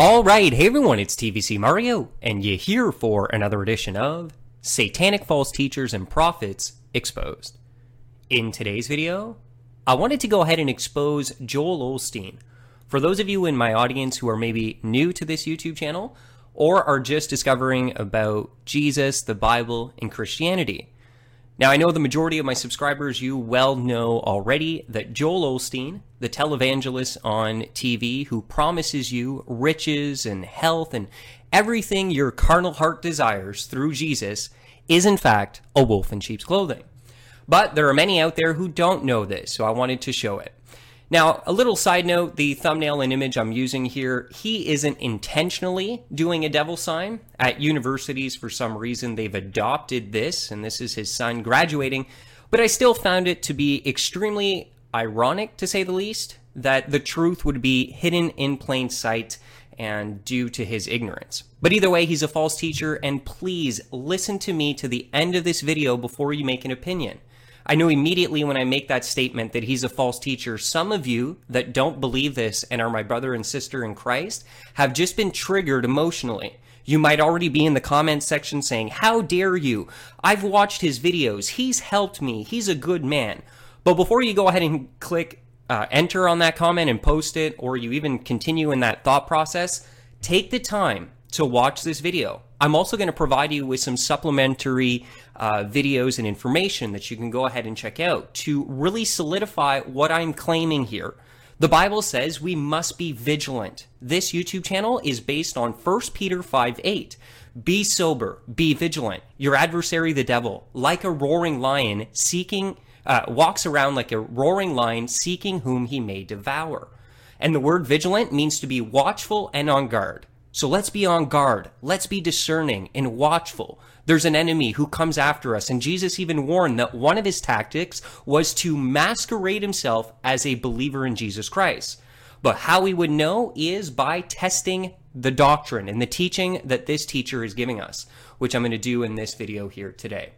All right, hey everyone, it's TVC Mario, and you're here for another edition of Satanic False Teachers and Prophets Exposed. In today's video, I wanted to go ahead and expose Joel Osteen. For those of you in my audience who are maybe new to this YouTube channel, or are just discovering about Jesus, the Bible, and Christianity, now, I know the majority of my subscribers, you well know already that Joel Osteen, the televangelist on TV who promises you riches and health and everything your carnal heart desires through Jesus, is in fact a wolf in sheep's clothing. But there are many out there who don't know this, so I wanted to show it. Now, a little side note the thumbnail and image I'm using here, he isn't intentionally doing a devil sign. At universities, for some reason, they've adopted this, and this is his son graduating. But I still found it to be extremely ironic, to say the least, that the truth would be hidden in plain sight and due to his ignorance. But either way, he's a false teacher, and please listen to me to the end of this video before you make an opinion. I know immediately when I make that statement that he's a false teacher, some of you that don't believe this and are my brother and sister in Christ have just been triggered emotionally. You might already be in the comment section saying, How dare you? I've watched his videos. He's helped me. He's a good man. But before you go ahead and click uh, enter on that comment and post it, or you even continue in that thought process, take the time to watch this video. I'm also going to provide you with some supplementary uh, videos and information that you can go ahead and check out to really solidify what I'm claiming here. The Bible says we must be vigilant. This YouTube channel is based on 1 Peter 5 8. Be sober, be vigilant. Your adversary, the devil, like a roaring lion, seeking, uh, walks around like a roaring lion, seeking whom he may devour. And the word vigilant means to be watchful and on guard. So let's be on guard. Let's be discerning and watchful. There's an enemy who comes after us. And Jesus even warned that one of his tactics was to masquerade himself as a believer in Jesus Christ. But how we would know is by testing the doctrine and the teaching that this teacher is giving us, which I'm going to do in this video here today.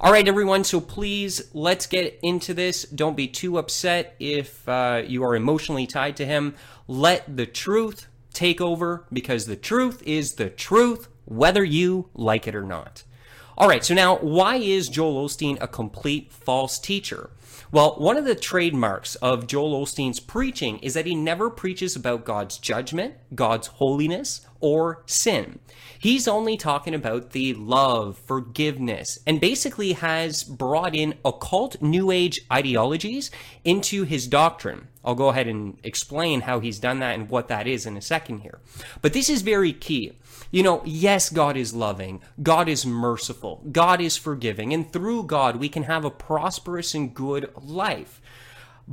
All right, everyone, so please let's get into this. Don't be too upset if uh, you are emotionally tied to him. Let the truth take over because the truth is the truth, whether you like it or not. All right, so now why is Joel Osteen a complete false teacher? Well, one of the trademarks of Joel Osteen's preaching is that he never preaches about God's judgment, God's holiness, or sin. He's only talking about the love, forgiveness, and basically has brought in occult New Age ideologies into his doctrine. I'll go ahead and explain how he's done that and what that is in a second here. But this is very key. You know, yes, God is loving, God is merciful, God is forgiving, and through God we can have a prosperous and good life.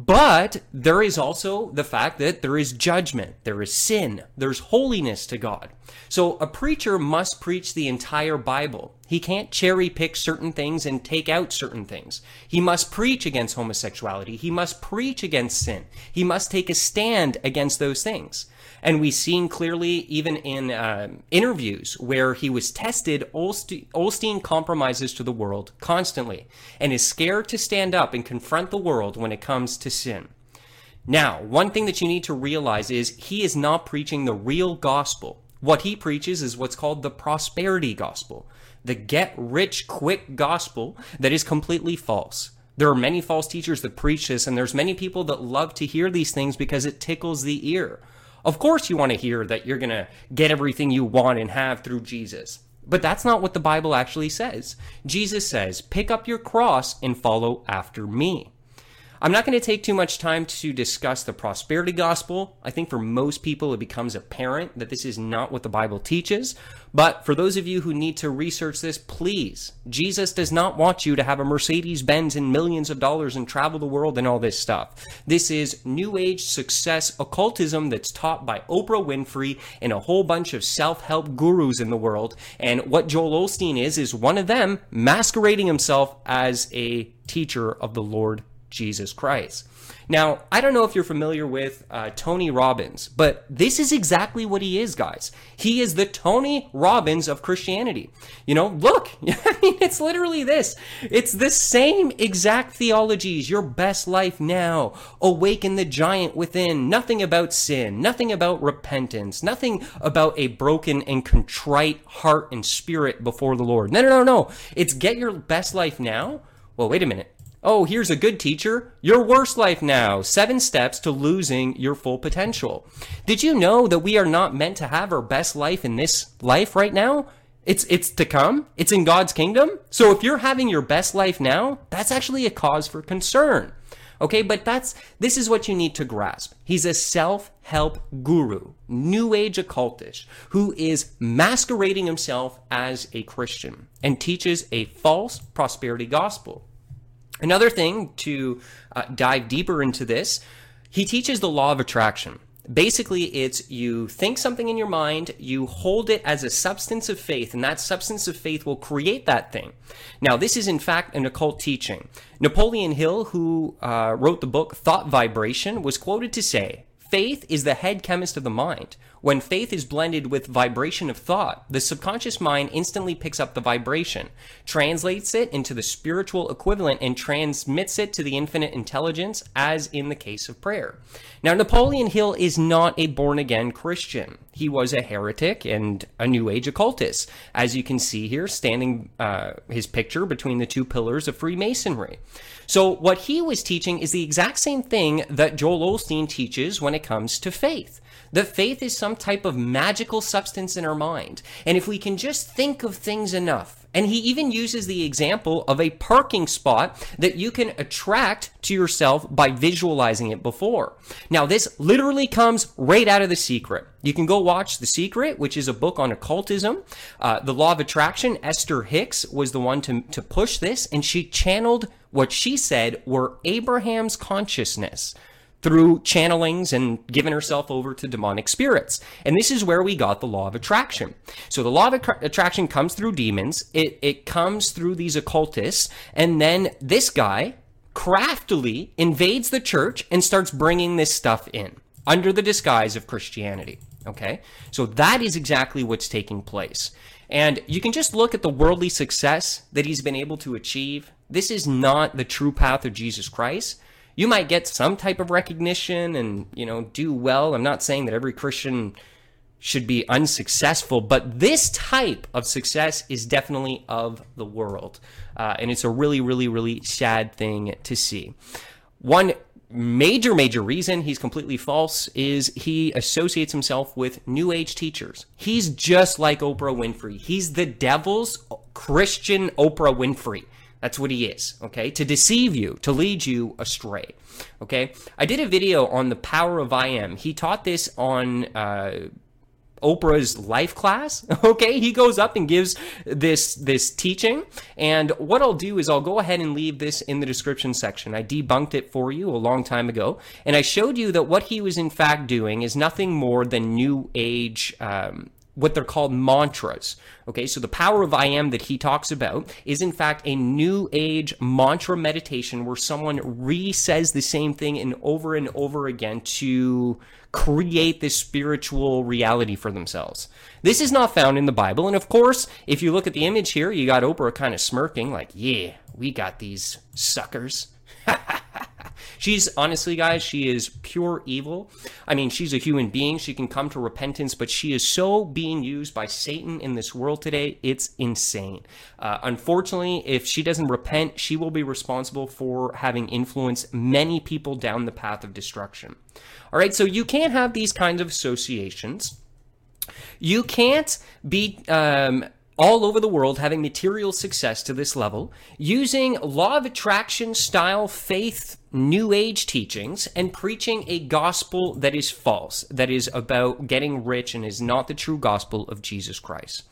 But there is also the fact that there is judgment, there is sin, there's holiness to God. So a preacher must preach the entire Bible. He can't cherry pick certain things and take out certain things. He must preach against homosexuality. He must preach against sin. He must take a stand against those things. And we've seen clearly, even in uh, interviews where he was tested, Osteen compromises to the world constantly and is scared to stand up and confront the world when it comes to sin. Now, one thing that you need to realize is he is not preaching the real gospel. What he preaches is what's called the prosperity gospel, the get rich quick gospel that is completely false. There are many false teachers that preach this, and there's many people that love to hear these things because it tickles the ear. Of course, you want to hear that you're going to get everything you want and have through Jesus. But that's not what the Bible actually says. Jesus says, pick up your cross and follow after me. I'm not going to take too much time to discuss the prosperity gospel. I think for most people, it becomes apparent that this is not what the Bible teaches. But for those of you who need to research this, please, Jesus does not want you to have a Mercedes Benz and millions of dollars and travel the world and all this stuff. This is New Age success occultism that's taught by Oprah Winfrey and a whole bunch of self help gurus in the world. And what Joel Osteen is, is one of them masquerading himself as a teacher of the Lord Jesus Christ. Now, I don't know if you're familiar with uh, Tony Robbins, but this is exactly what he is, guys. He is the Tony Robbins of Christianity. You know, look, I mean, it's literally this. It's the same exact theologies. Your best life now. Awaken the giant within. Nothing about sin. Nothing about repentance. Nothing about a broken and contrite heart and spirit before the Lord. No, no, no, no. It's get your best life now. Well, wait a minute. Oh, here's a good teacher. Your worst life now. Seven steps to losing your full potential. Did you know that we are not meant to have our best life in this life right now? It's, it's to come. It's in God's kingdom. So if you're having your best life now, that's actually a cause for concern. Okay, but that's, this is what you need to grasp. He's a self-help guru, new age occultist, who is masquerading himself as a Christian and teaches a false prosperity gospel. Another thing to uh, dive deeper into this, he teaches the law of attraction. Basically, it's you think something in your mind, you hold it as a substance of faith, and that substance of faith will create that thing. Now, this is in fact an occult teaching. Napoleon Hill, who uh, wrote the book Thought Vibration, was quoted to say, Faith is the head chemist of the mind. When faith is blended with vibration of thought, the subconscious mind instantly picks up the vibration, translates it into the spiritual equivalent, and transmits it to the infinite intelligence, as in the case of prayer. Now, Napoleon Hill is not a born again Christian. He was a heretic and a New Age occultist, as you can see here, standing uh, his picture between the two pillars of Freemasonry. So, what he was teaching is the exact same thing that Joel Osteen teaches when it comes to faith. That faith is some type of magical substance in our mind. And if we can just think of things enough, and he even uses the example of a parking spot that you can attract to yourself by visualizing it before. Now, this literally comes right out of The Secret. You can go watch The Secret, which is a book on occultism. Uh, the Law of Attraction, Esther Hicks was the one to, to push this, and she channeled what she said were Abraham's consciousness through channelings and giving herself over to demonic spirits. And this is where we got the law of attraction. So the law of attraction comes through demons. It, it comes through these occultists. And then this guy craftily invades the church and starts bringing this stuff in under the disguise of Christianity. Okay. So that is exactly what's taking place. And you can just look at the worldly success that he's been able to achieve. This is not the true path of Jesus Christ you might get some type of recognition and, you know, do well. I'm not saying that every Christian should be unsuccessful, but this type of success is definitely of the world. Uh, and it's a really, really, really sad thing to see. One major, major reason he's completely false is he associates himself with New Age teachers. He's just like Oprah Winfrey. He's the devil's Christian Oprah Winfrey. That's what he is, okay? To deceive you, to lead you astray, okay? I did a video on the power of I am. He taught this on uh, Oprah's life class, okay? He goes up and gives this this teaching, and what I'll do is I'll go ahead and leave this in the description section. I debunked it for you a long time ago, and I showed you that what he was in fact doing is nothing more than new age um, what they're called mantras. Okay, so the power of I am that he talks about is in fact a new age mantra meditation where someone re says the same thing and over and over again to create this spiritual reality for themselves. This is not found in the Bible. And of course, if you look at the image here, you got Oprah kind of smirking, like, yeah, we got these suckers. She's honestly, guys, she is pure evil. I mean, she's a human being. She can come to repentance, but she is so being used by Satan in this world today. It's insane. Uh, unfortunately, if she doesn't repent, she will be responsible for having influenced many people down the path of destruction. All right, so you can't have these kinds of associations. You can't be um, all over the world having material success to this level, using law of attraction style faith new age teachings and preaching a gospel that is false, that is about getting rich and is not the true gospel of Jesus Christ,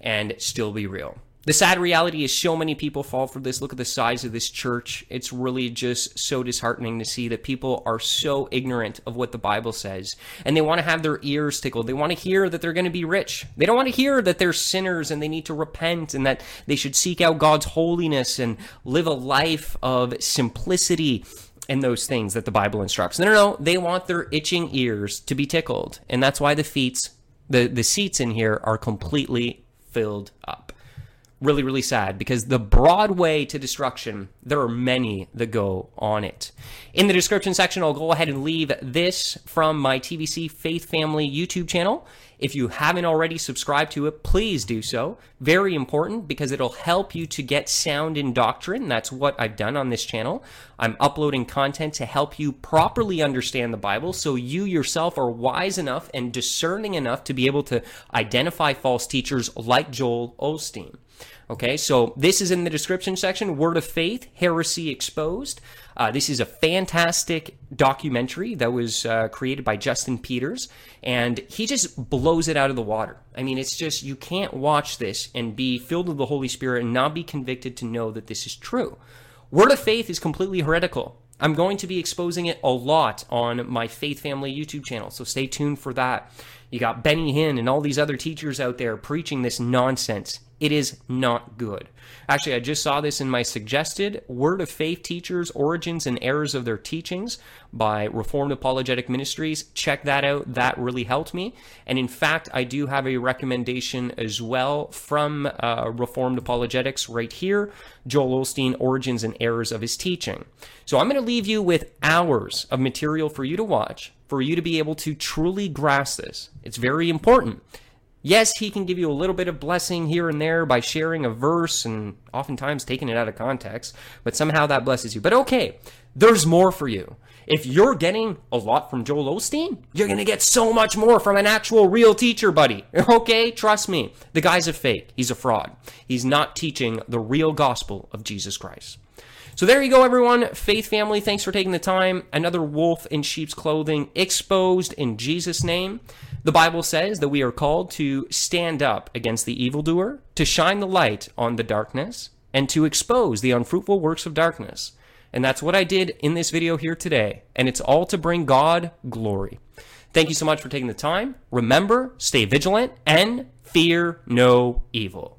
and still be real. The sad reality is so many people fall for this. Look at the size of this church. It's really just so disheartening to see that people are so ignorant of what the Bible says and they want to have their ears tickled. They want to hear that they're going to be rich. They don't want to hear that they're sinners and they need to repent and that they should seek out God's holiness and live a life of simplicity and those things that the Bible instructs. No, no, no. They want their itching ears to be tickled. And that's why the feet, the, the seats in here are completely filled up really, really sad because the broad way to destruction, there are many that go on it. In the description section, I'll go ahead and leave this from my TVC Faith Family YouTube channel. If you haven't already subscribed to it, please do so. Very important because it'll help you to get sound in doctrine. That's what I've done on this channel. I'm uploading content to help you properly understand the Bible so you yourself are wise enough and discerning enough to be able to identify false teachers like Joel Osteen. Okay, so this is in the description section Word of Faith, Heresy Exposed. Uh, this is a fantastic documentary that was uh, created by Justin Peters, and he just blows it out of the water. I mean, it's just, you can't watch this and be filled with the Holy Spirit and not be convicted to know that this is true. Word of Faith is completely heretical. I'm going to be exposing it a lot on my Faith Family YouTube channel, so stay tuned for that. You got Benny Hinn and all these other teachers out there preaching this nonsense. It is not good. Actually, I just saw this in my suggested Word of Faith Teachers Origins and Errors of Their Teachings by Reformed Apologetic Ministries. Check that out. That really helped me. And in fact, I do have a recommendation as well from uh, Reformed Apologetics right here Joel Osteen, Origins and Errors of His Teaching. So I'm going to leave you with hours of material for you to watch, for you to be able to truly grasp this. It's very important. Yes, he can give you a little bit of blessing here and there by sharing a verse and oftentimes taking it out of context, but somehow that blesses you. But okay, there's more for you. If you're getting a lot from Joel Osteen, you're going to get so much more from an actual real teacher, buddy. Okay? Trust me. The guy's a fake. He's a fraud. He's not teaching the real gospel of Jesus Christ. So there you go, everyone. Faith family, thanks for taking the time. Another wolf in sheep's clothing exposed in Jesus' name. The Bible says that we are called to stand up against the evildoer, to shine the light on the darkness, and to expose the unfruitful works of darkness. And that's what I did in this video here today. And it's all to bring God glory. Thank you so much for taking the time. Remember, stay vigilant and fear no evil.